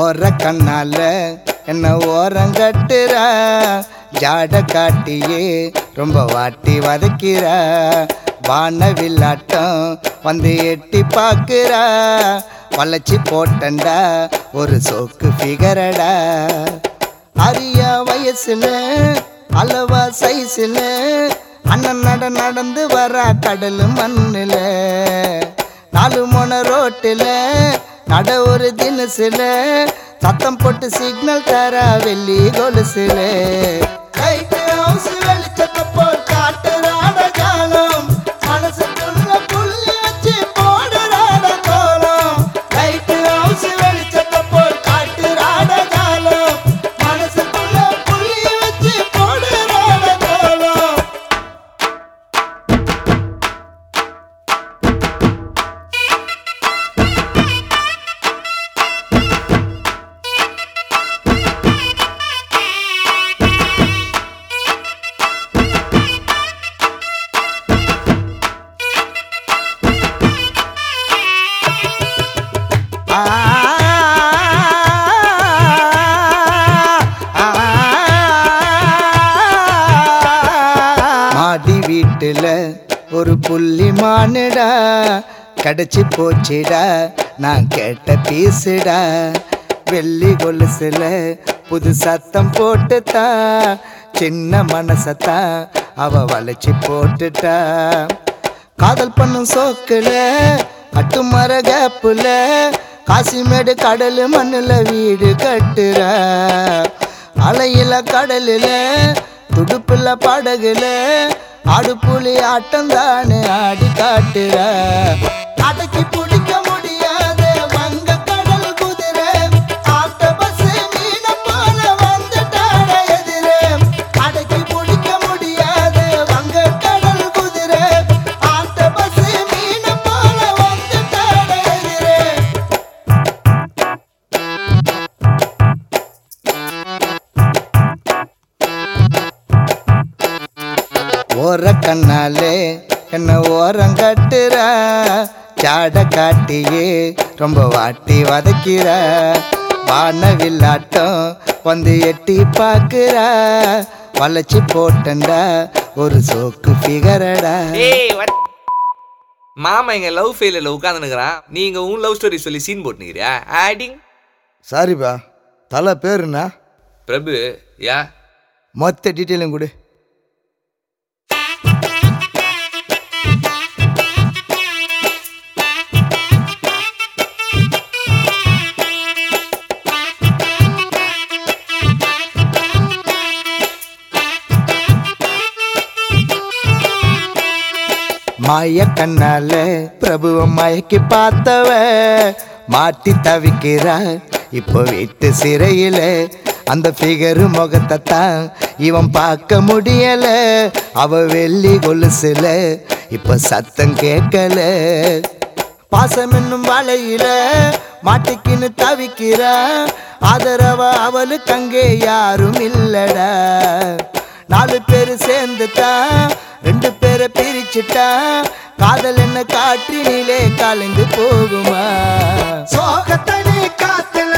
ஓர கண்ணால என்ன ஓரங்கட்டுற ஜாட காட்டியே ரொம்ப வாட்டி வதக்கிற. வானவில்லாட்டம் வந்து எட்டி பார்க்கிற. வளைச்சி போட்டண்டா ஒரு சோக்கு ஃபிகரடா அரிய வயசுல அளவா சைஸில் அண்ணன் நட நடந்து வர கடல் மண்ணில். நாலு மொன ரோட்டில் நட ஒரு தினசுல சத்தம் போட்டு சிக்னல் தர வெள்ளி கொலுசுல. லைட் ஹவுஸ் வெளிச்சத்தை மாடி வீட்டுல ஒரு புள்ளி மானுடா. கடைச்சி போச்சுடா. நான் கேட்ட பீசுடா. வெள்ளி கொலுசுல புது சத்தம் போட்டுட்டா. சின்ன மனசத்தா அவ வளைச்சி போட்டுட்டா. காதல் பண்ணும் சோக்குல கட்டுமர கேப்புல காசிமேடு கடல் மண்ணில் வீடு கட்டுற. அலையில கடலில் துடுப்புல படகுல ஆடு புலி ஆட்டம் தானே ஆடி காட்டுற. அடக்கி ஓர கண்ணாலே என்ன ஓரம் கட்டுற? சாட காட்டியே ரொம்ப வாட்டி வதக்கிற. வானவில்லாட்டம் வந்து எட்டி பார்க்கிற. வளைச்சி போட்டண்டா ஒரு சோக்கு what? மாமா எங்க லவ் ஃபெயிலில் உட்காந்துனுக்குறான் நீங்க உன் லவ் ஸ்டோரி சொல்லி சீன் போட்டுனுக்கிறியா ஆடிங். சாரிப்பா தலை பேருண்ணா பிரபு யா. மொத்த டீட்டெயிலும் கொடு. மாய கண்ணால பிரபுவ மயக்கி பார்த்தவ மாட்டி தவிக்கிறா இப்போ வீட்டு சிறையில அந்த ஃபிகரு முகத்தை தான் இவன் பார்க்க முடியல. அவ வெள்ளி கொலுசுல இப்ப சத்தம் கேட்கல. பாசம் என்னும் வலையில மாட்டிக்கின்னு தவிக்கிறா ஆதரவ அவளுக்கு அங்கே யாரும் இல்லடா. நாலு பேர் சேர்ந்துட்டா ரெண்டு பேரை பிரிச்சுட்டா காதல் என்ன காற்றினிலே கலைந்து போகுமா? சோகத்தனி காத்துல